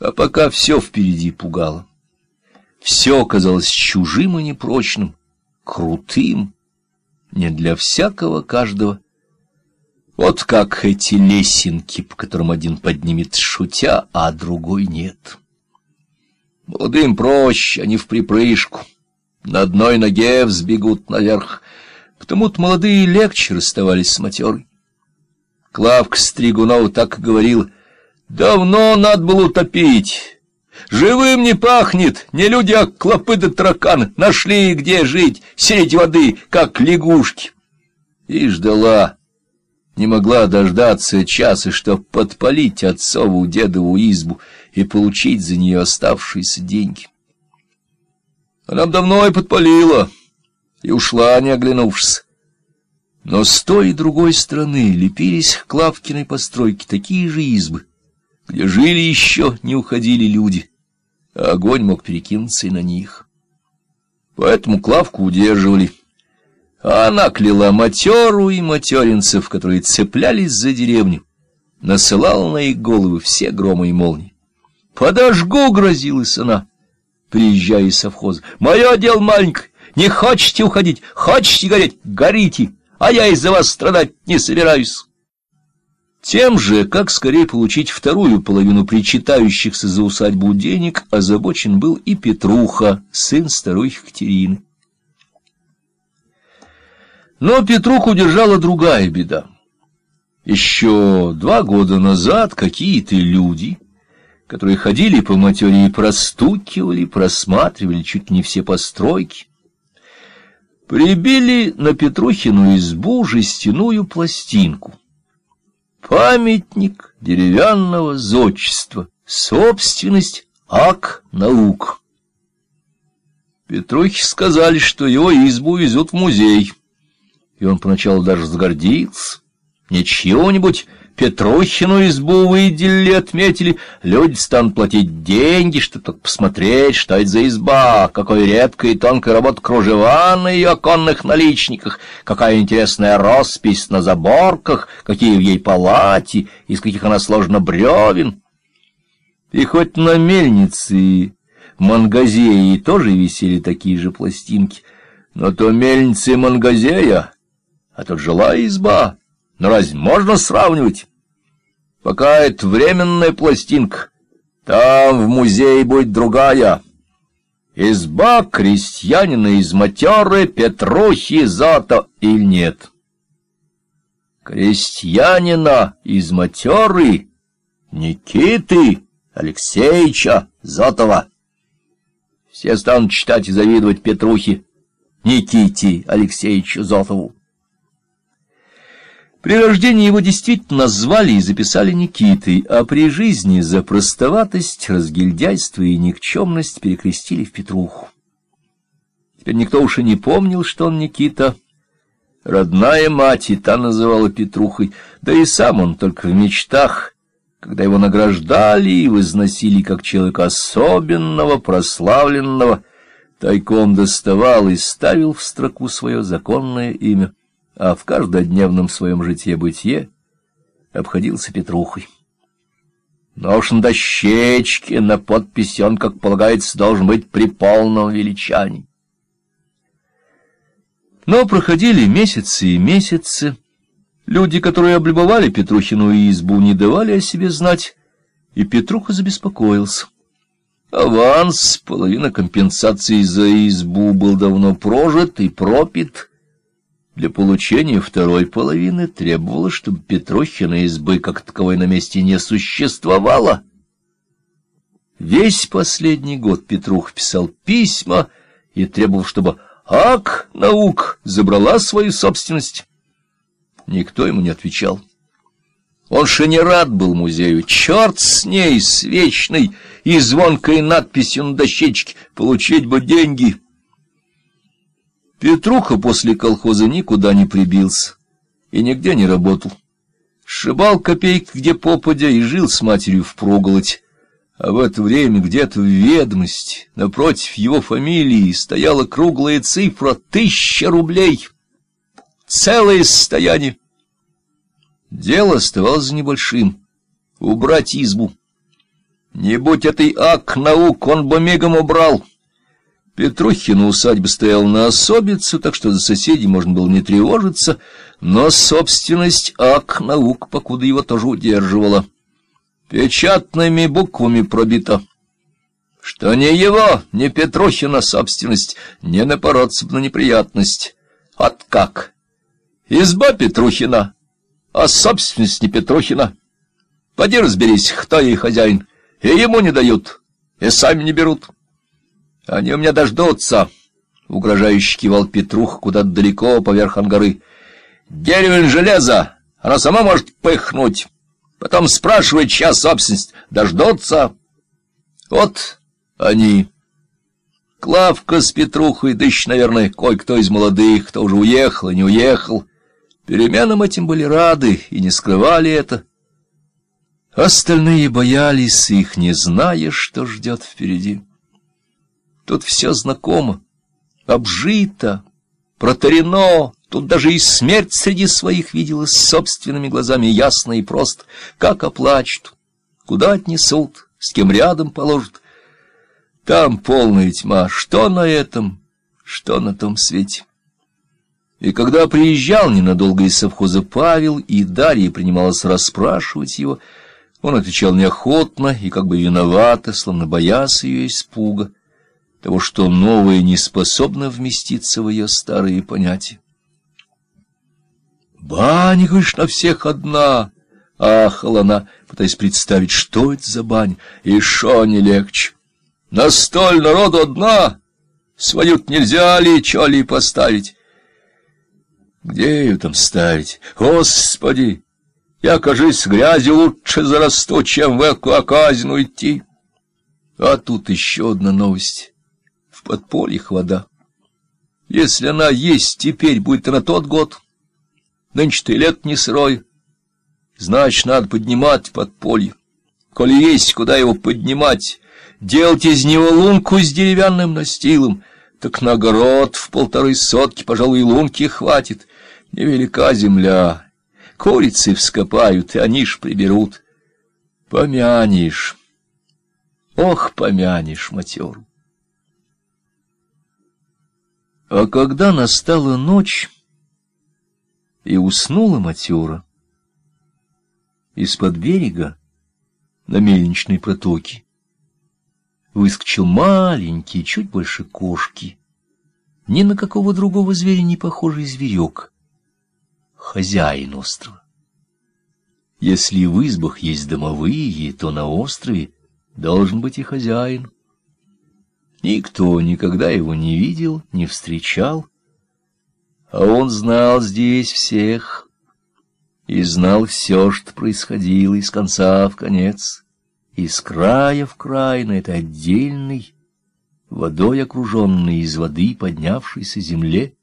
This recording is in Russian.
А пока все впереди пугало. Все казалось чужим и непрочным, крутым, не для всякого каждого. Вот как эти лесенки, по которым один поднимет шутя, а другой нет. Молодым проще, они в припрыжку, на одной ноге взбегут наверх, потому-то молодые легче расставались с матерой. Клавка Стригунов так говорил, давно надо было утопить. Живым не пахнет, не люди, а клопы да тараканы. Нашли, где жить, средь воды, как лягушки. И ждала, не могла дождаться часа, чтоб подпалить отцову дедову избу и получить за нее оставшиеся деньги. Она давно и подпалила, и ушла, не оглянувшись. Но с той и другой стороны лепились к Клавкиной постройке такие же избы, где жили еще, не уходили люди, а огонь мог перекинуться и на них. Поэтому Клавку удерживали, а она кляла матеру и материнцев, которые цеплялись за деревню, насылала на их головы все громы и молнии. «Подожгу!» — грозилась она, приезжая из совхоза. «Мое дело маленькое, не хочете уходить, хочете гореть, горите, а я из-за вас страдать не собираюсь». Тем же, как скорее получить вторую половину причитающихся за усадьбу денег, озабочен был и Петруха, сын старухи Катерины. Но Петруху держала другая беда. Еще два года назад какие-то люди, которые ходили по материи, простукивали, просматривали чуть не все постройки, прибили на Петрухину избу жестяную пластинку — Памятник деревянного зодчества, собственность ак наук. Петрухе сказали, что его избу везут в музей, и он поначалу даже загордился. Не чего-нибудь Петрухину избу выделили, отметили, люди станут платить деньги, чтобы только посмотреть, что это за изба, какой редкой и тонкой работа кружева на ее оконных наличниках, какая интересная роспись на заборках, какие в ей палати, из каких она сложена бревен. И хоть на мельнице и мангазеи тоже висели такие же пластинки, но то мельница и мангазея, а тут жилая изба — но разве можно сравнивать? Пока это временная пластинка, там в музее будет другая. Изба крестьянина из матеры Петрухи Зато или нет? Крестьянина из матеры Никиты Алексеевича Зотова. Все станут читать и завидовать Петрухе Никите Алексеевичу Зотову. При рождении его действительно звали и записали Никитой, а при жизни за простоватость, разгильдяйство и никчемность перекрестили в Петруху. Теперь никто уж и не помнил, что он Никита. Родная мать и та называла Петрухой, да и сам он только в мечтах, когда его награждали и возносили как человека особенного, прославленного, тайком доставал и ставил в строку свое законное имя а в каждодневном своем житье-бытие обходился Петрухой. Но уж на дощечке, на подписи он, как полагается, должен быть при полном величании. Но проходили месяцы и месяцы. Люди, которые облюбовали Петрухину избу, не давали о себе знать, и Петруха забеспокоился. Аванс, половина компенсации за избу был давно прожит и пропит, для получения второй половины требовалось, чтобы Петрохина избы как таковой на месте не существовало. Весь последний год Петрух писал письма и требовал, чтобы ак наук забрала свою собственность. Никто ему не отвечал. Он же не рад был музею. Черт с ней, с вечной и звонкой надписью на дощечке «Получить бы деньги». Петруха после колхоза никуда не прибился и нигде не работал. Шибал копейки где попадя и жил с матерью в. А в это время где-то в ведомости, напротив его фамилии, стояла круглая цифра — тысяча рублей. Целое состояние. Дело оставалось небольшим — убрать избу. Не будь этой ак наук, он бы мигом убрал. Петрухина усадьба стояла на особицу, так что за соседей можно было не тревожиться, но собственность ак наук, покуда его тоже удерживала. Печатными буквами пробито, что не его, не Петрухина собственность, не напороться на неприятность. От как? Изба Петрухина, а собственность не Петрухина. Поди разберись, кто ей хозяин, и ему не дают, и сами не берут. Они у меня дождутся, — угрожающе кивал Петрух куда-то далеко поверх ангары. Деревень железо, она сама может пыхнуть. Потом спрашивает, чья собственность. Дождутся. Вот они. Клавка с Петрухой, да еще, наверное, кое-кто из молодых, кто уже уехал и не уехал. Переменам этим были рады и не скрывали это. Остальные боялись их, не зная, что ждет впереди. Тут все знакомо, обжито, протарено, тут даже и смерть среди своих видела собственными глазами ясно и просто, как оплачут, куда отнесут, с кем рядом положат. Там полная тьма, что на этом, что на том свете. И когда приезжал ненадолго из совхоза Павел, и Дарья принималась расспрашивать его, он отвечал неохотно и как бы виновато, словно боясь ее испуга того, что новое не способно вместиться в ее старые понятия. «Баня, говоришь, на всех одна!» — ахала она, пытаясь представить, что это за бань, и шо не легче. «На столь народу одна! свою нельзя ли, чё ли поставить?» «Где ее там ставить? Господи! Я, кажись, с грязью лучше зарасту, чем в эту оказину идти!» А тут еще одна новость в подпольях вода. Если она есть теперь, будет на тот год. Нынче-то лет не сырой. Значит, надо поднимать подполье. Коли есть, куда его поднимать, делать из него лунку с деревянным настилом, так на огород в полторы сотки, пожалуй, лунки хватит. Невелика земля. Курицы вскопают, и они ж приберут. Помянешь. Ох, помянешь матеру. А когда настала ночь и уснула матера, из-под берега на мельничной протоке выскочил маленький, чуть больше кошки, ни на какого другого зверя не похожий зверек, хозяин острова. Если в избах есть домовые, то на острове должен быть и хозяин. Никто никогда его не видел, не встречал, а он знал здесь всех и знал все, что происходило из конца в конец, из края в край на этой отдельной, водой окруженной из воды поднявшейся земле,